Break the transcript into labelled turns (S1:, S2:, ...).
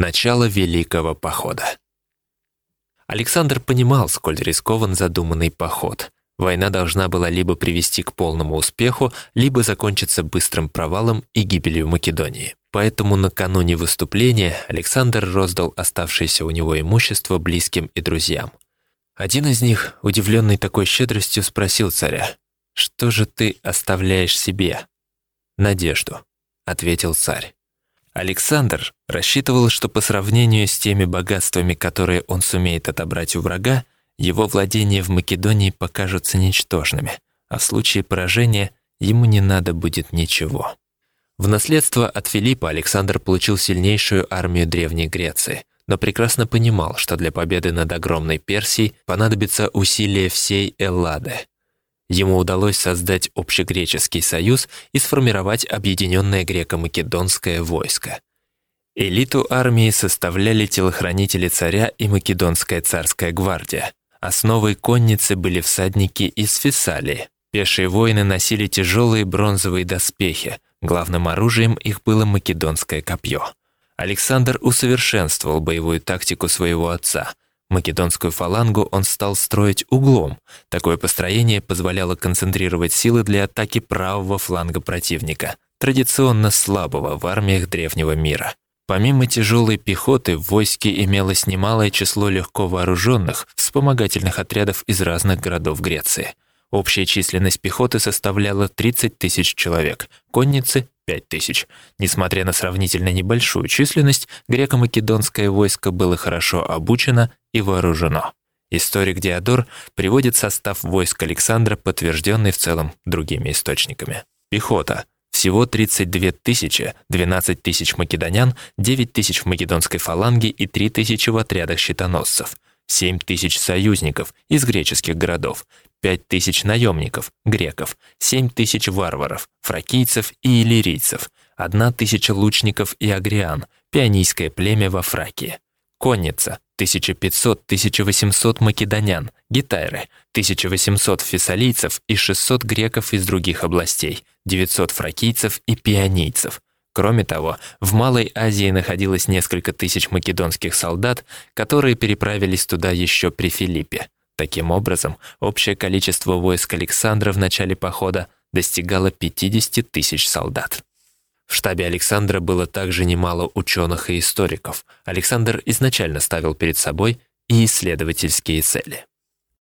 S1: Начало Великого Похода. Александр понимал, сколь рискован задуманный поход. Война должна была либо привести к полному успеху, либо закончиться быстрым провалом и гибелью Македонии. Поэтому накануне выступления Александр роздал оставшееся у него имущество близким и друзьям. Один из них, удивленный такой щедростью, спросил царя, «Что же ты оставляешь себе?» «Надежду», — ответил царь. Александр рассчитывал, что по сравнению с теми богатствами, которые он сумеет отобрать у врага, его владения в Македонии покажутся ничтожными, а в случае поражения ему не надо будет ничего. В наследство от Филиппа Александр получил сильнейшую армию Древней Греции, но прекрасно понимал, что для победы над огромной Персией понадобится усилие всей Эллады – Ему удалось создать общегреческий союз и сформировать объединенное греко-македонское войско. Элиту армии составляли телохранители царя и македонская царская гвардия. Основой конницы были всадники из Фессалии. Пешие воины носили тяжелые бронзовые доспехи. Главным оружием их было македонское копье. Александр усовершенствовал боевую тактику своего отца – Македонскую фалангу он стал строить углом. Такое построение позволяло концентрировать силы для атаки правого фланга противника, традиционно слабого в армиях древнего мира. Помимо тяжелой пехоты, в войске имелось немалое число легко вооруженных вспомогательных отрядов из разных городов Греции. Общая численность пехоты составляла 30 тысяч человек, конницы 5 тысяч. Несмотря на сравнительно небольшую численность, греко-македонское войско было хорошо обучено и вооружено. Историк Диодор приводит состав войск Александра, подтвержденный в целом другими источниками. Пехота. Всего 32 тысячи, 12 тысяч македонян, 9 тысяч в македонской фаланге и 3 тысячи в отрядах щитоносцев, 7 тысяч союзников из греческих городов, пять тысяч наемников, греков, семь тысяч варваров, фракийцев и иллирийцев, одна тысяча лучников и агриан, пионийское племя во Фракии. Конница, 1500-1800 македонян, гитайры, 1800 фессалийцев и 600 греков из других областей, 900 фракийцев и пионийцев. Кроме того, в Малой Азии находилось несколько тысяч македонских солдат, которые переправились туда еще при Филиппе. Таким образом, общее количество войск Александра в начале похода достигало 50 тысяч солдат. В штабе Александра было также немало ученых и историков. Александр изначально ставил перед собой и исследовательские цели.